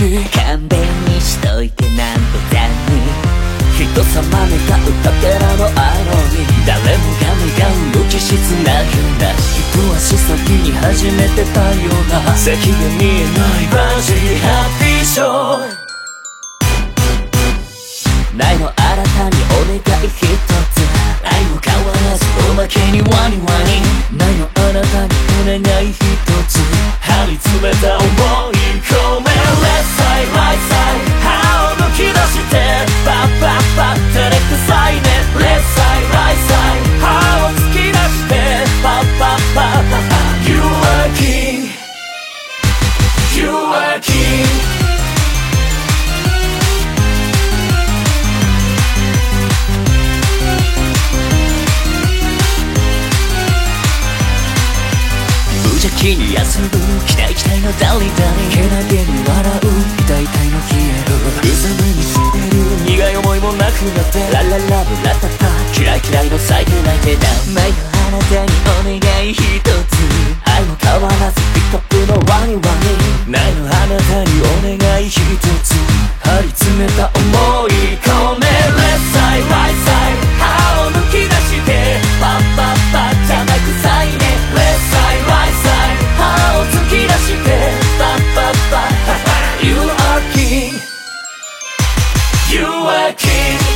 し勘弁にしといてなんとだ。に人様に歌うたけらのアロに誰もが願う無機質な変だ一足先に始めてたような先が見えないマジハッピーショー。ないの新たにお願い一つ愛も変わらずおまけにワニワニないのあなたにお願い一つ。張り詰めた気に休む。期待期待のダリダリ。けなげに笑う。大体の消える。うざむにしてる。苦い思いもなくなって。ラララブラタタ。嫌い嫌いの咲いてない手だ前のあなたにお願い一つ。愛も変わらず。ピックアップのワニワニ。ないのあなたにお願い一つ。You were king.